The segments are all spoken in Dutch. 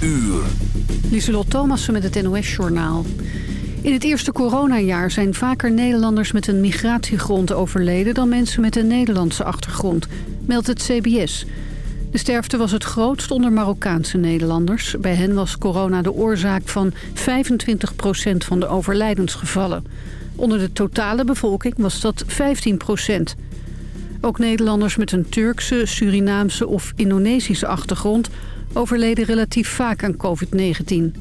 uur. Lieselot Thomassen met het NOS-journaal. In het eerste coronajaar zijn vaker Nederlanders met een migratiegrond overleden... dan mensen met een Nederlandse achtergrond, meldt het CBS. De sterfte was het grootst onder Marokkaanse Nederlanders. Bij hen was corona de oorzaak van 25% van de overlijdensgevallen. Onder de totale bevolking was dat 15 Ook Nederlanders met een Turkse, Surinaamse of Indonesische achtergrond... overleden relatief vaak aan COVID-19.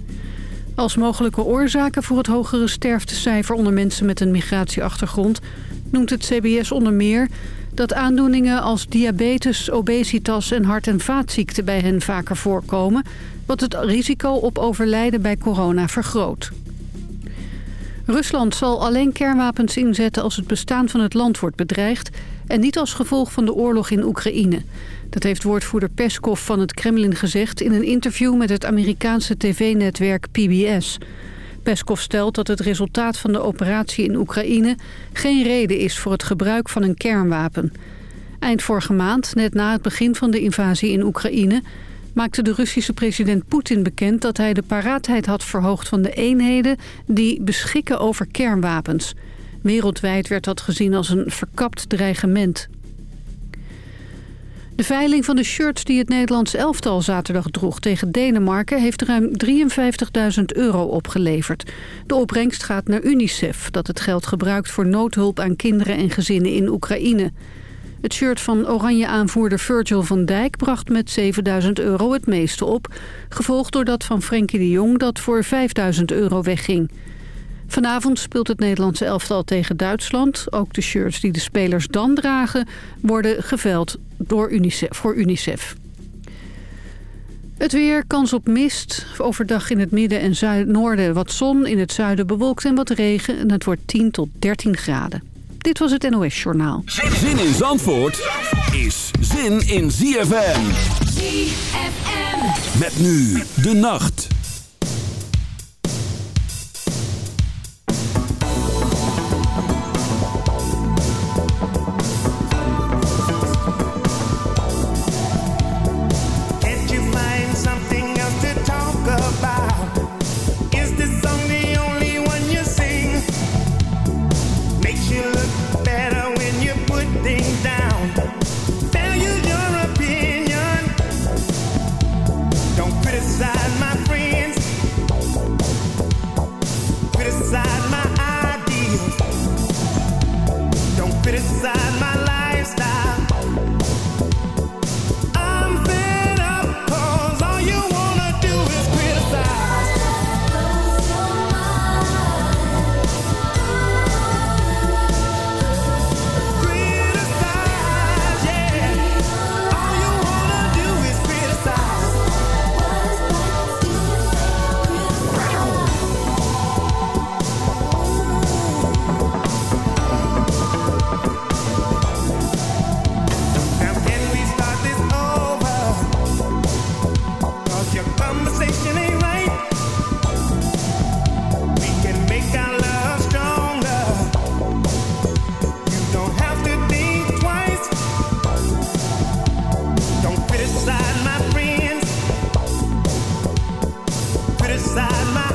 Als mogelijke oorzaken voor het hogere sterftecijfer onder mensen met een migratieachtergrond... noemt het CBS onder meer dat aandoeningen als diabetes, obesitas en hart- en vaatziekten bij hen vaker voorkomen... wat het risico op overlijden bij corona vergroot. Rusland zal alleen kernwapens inzetten als het bestaan van het land wordt bedreigd... en niet als gevolg van de oorlog in Oekraïne. Dat heeft woordvoerder Peskov van het Kremlin gezegd... in een interview met het Amerikaanse tv-netwerk PBS. Peskov stelt dat het resultaat van de operatie in Oekraïne... geen reden is voor het gebruik van een kernwapen. Eind vorige maand, net na het begin van de invasie in Oekraïne... maakte de Russische president Poetin bekend dat hij de paraatheid had verhoogd van de eenheden... die beschikken over kernwapens. Wereldwijd werd dat gezien als een verkapt dreigement. De veiling van de shirts die het Nederlands elftal zaterdag droeg tegen Denemarken... heeft ruim 53.000 euro opgeleverd. De opbrengst gaat naar UNICEF, dat het geld gebruikt voor noodhulp aan kinderen en gezinnen in Oekraïne. Het shirt van oranje aanvoerder Virgil van Dijk bracht met 7000 euro het meeste op. Gevolgd door dat van Frenkie de Jong dat voor 5000 euro wegging. Vanavond speelt het Nederlandse elftal tegen Duitsland. Ook de shirts die de spelers dan dragen worden geveld door UNICEF, voor UNICEF. Het weer, kans op mist. Overdag in het midden en zuid noorden wat zon. In het zuiden bewolkt en wat regen. En het wordt 10 tot 13 graden. Dit was het NOS Journaal. Zin in Zandvoort is zin in ZFM. ZFM. Met nu de nacht. inside my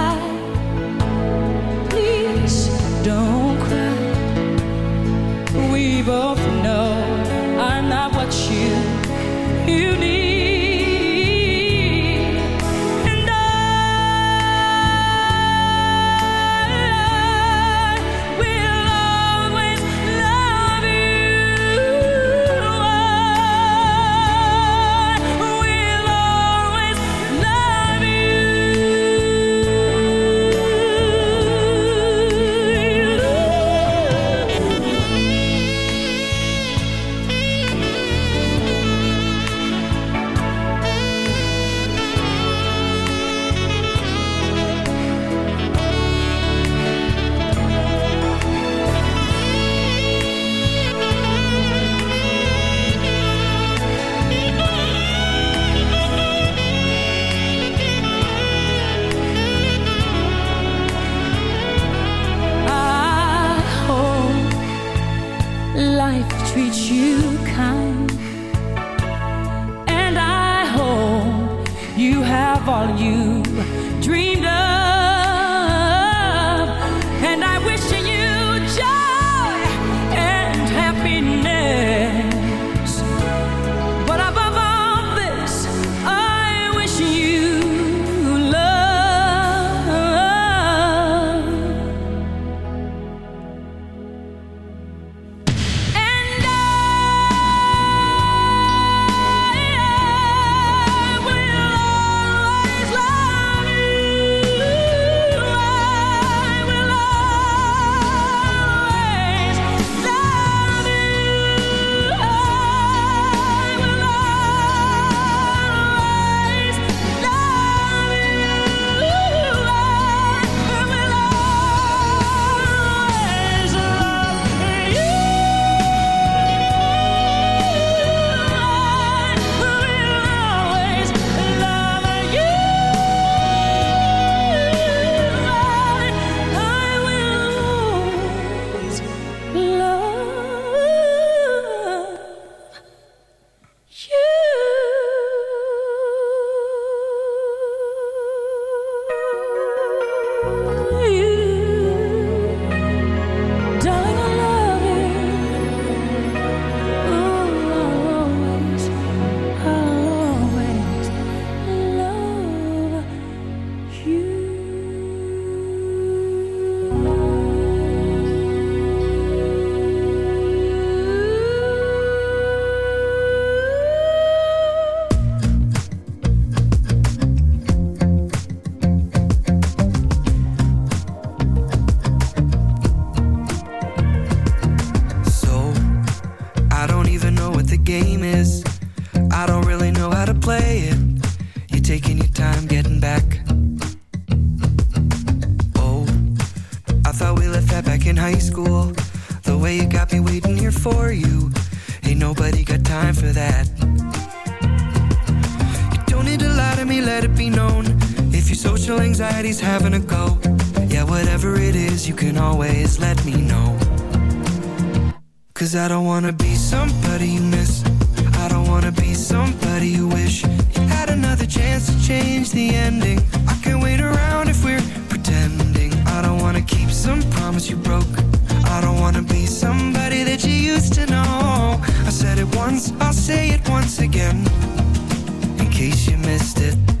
let it be known. If your social anxiety's having a go Yeah, whatever it is, you can always let me know. Cause I don't wanna be somebody you miss. I don't wanna be somebody you wish. You had another chance to change the ending. I can wait around if we're pretending. I don't wanna keep some promise you broke. I don't wanna be somebody that you used to know. I said it once, I'll say it once again In case you missed it.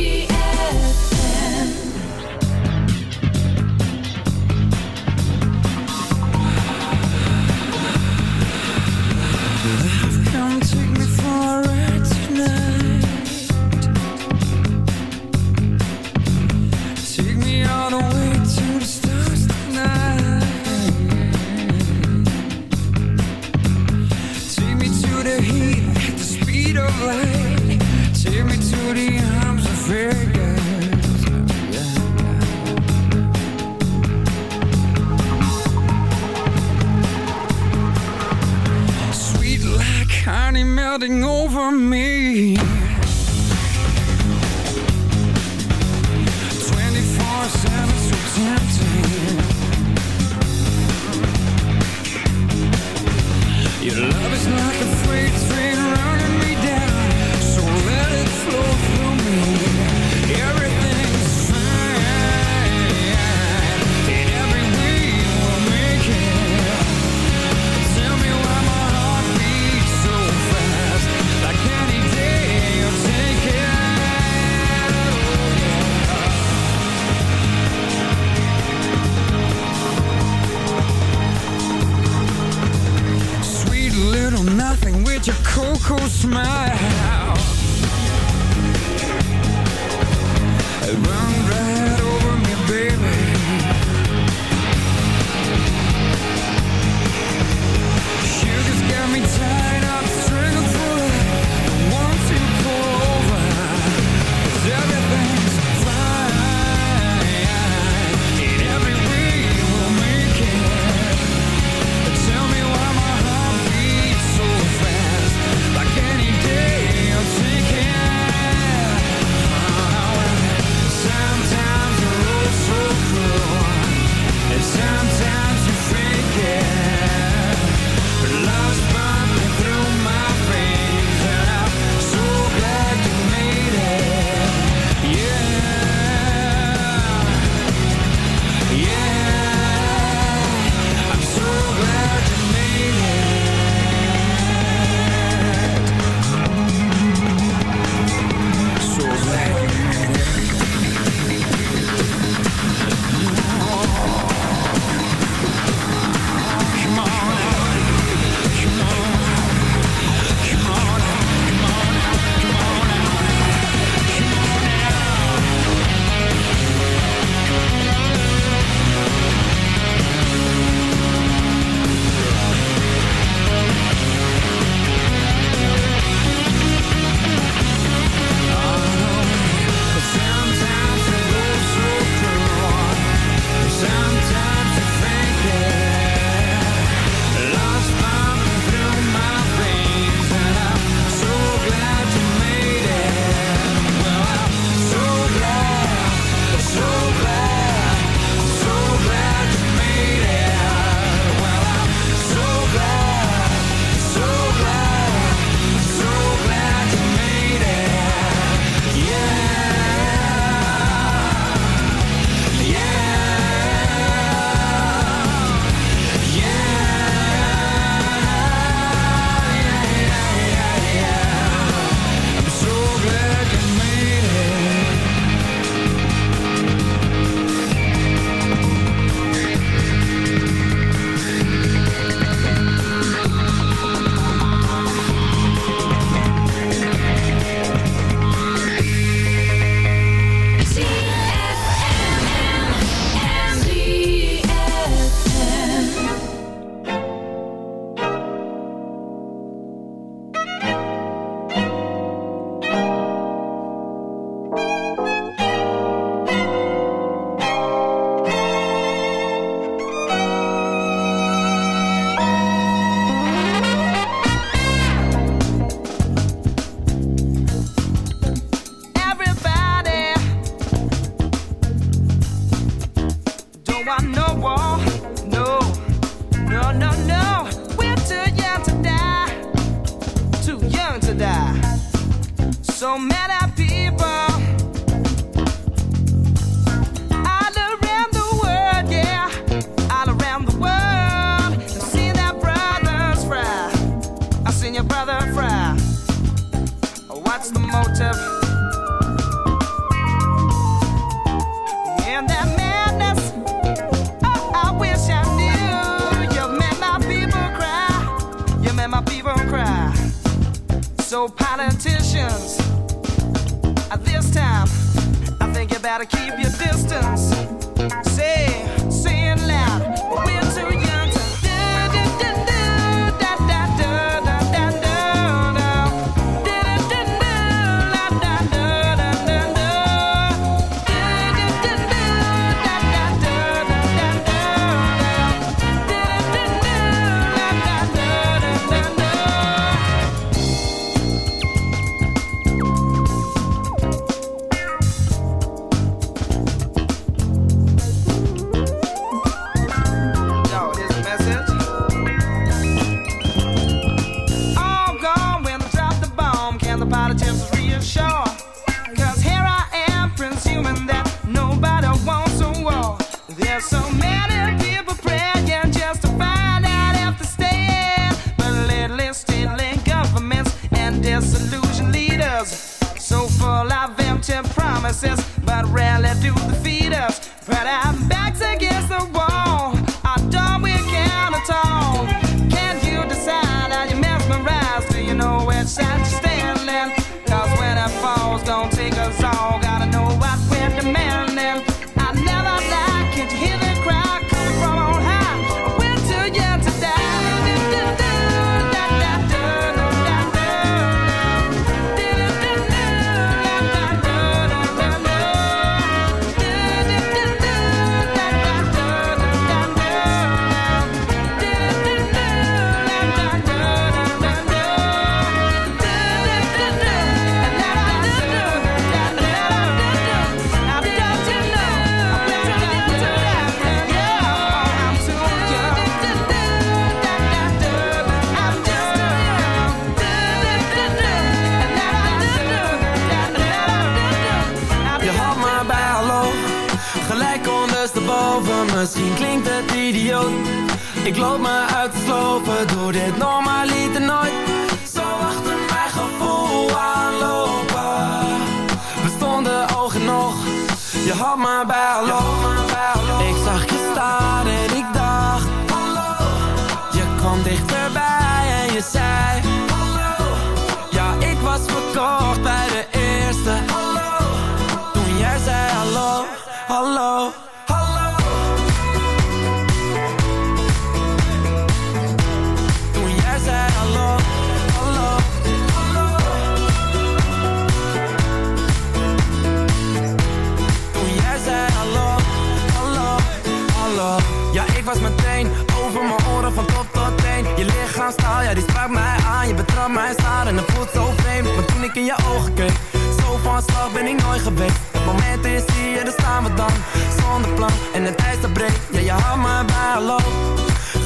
en het voelt zo vreemd. Maar toen ik in je ogen keek Zo van slag ben ik nooit geweest. Het moment is hier, daar staan we dan. Zonder plan en het ijs dat breekt Ja, je had me bij loop.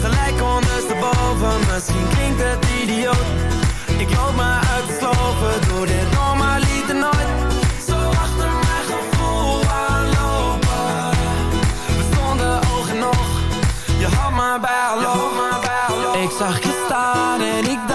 Gelijk ondersteboven Misschien klinkt het idioot. Ik loop maar uit de sloven Doe dit normaal maar nooit. Zo achter mijn gevoel aanlopen. We stonden oog in oog Je had me bij Ik zag je staan en ik dacht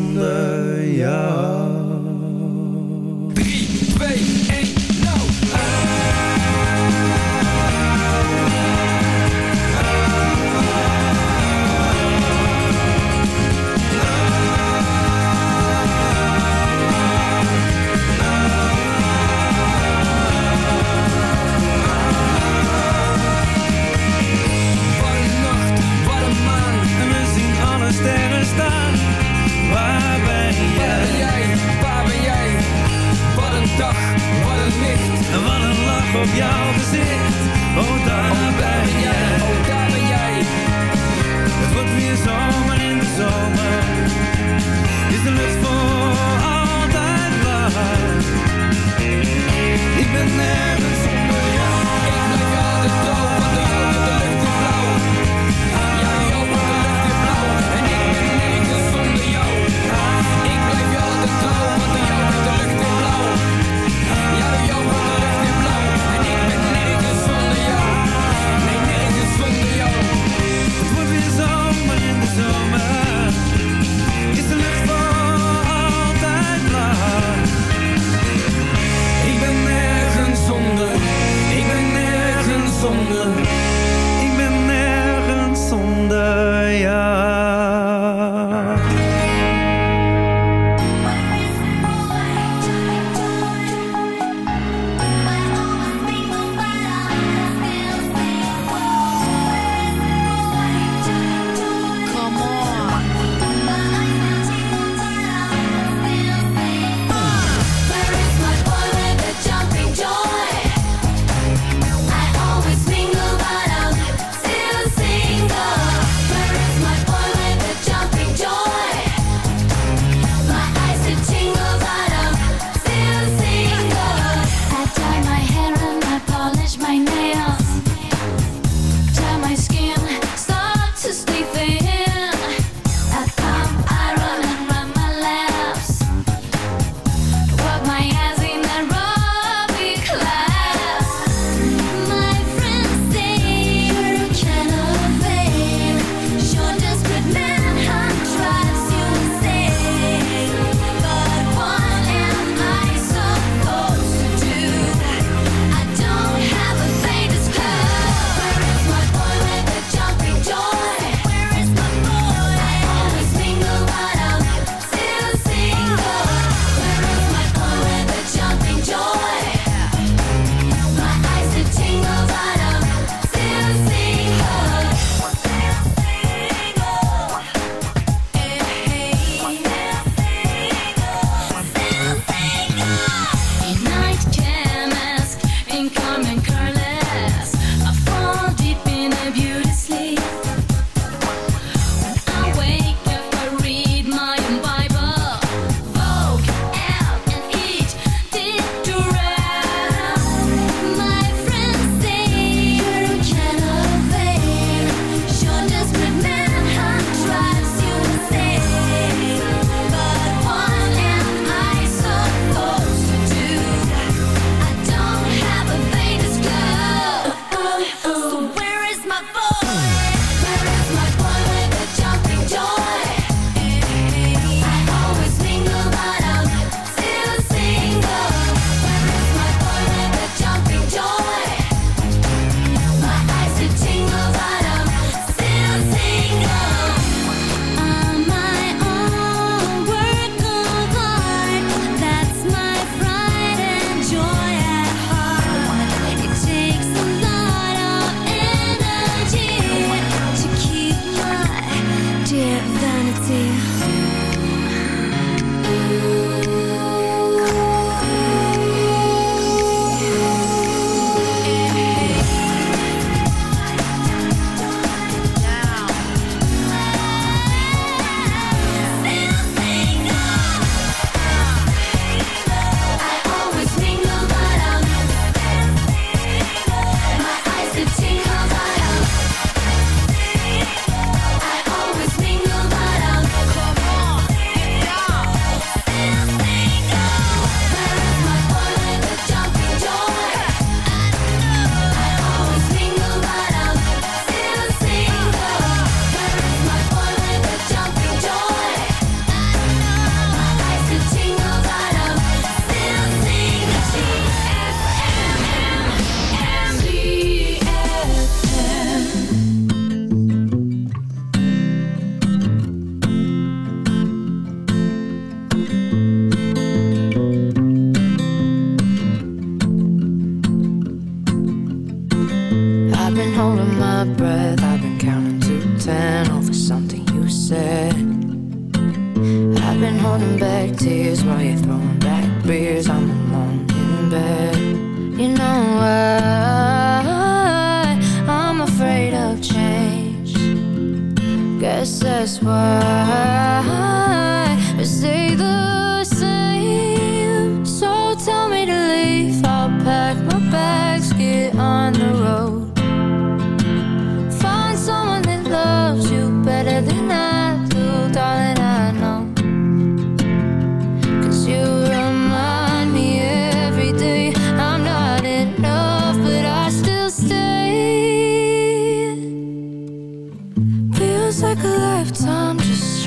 jou.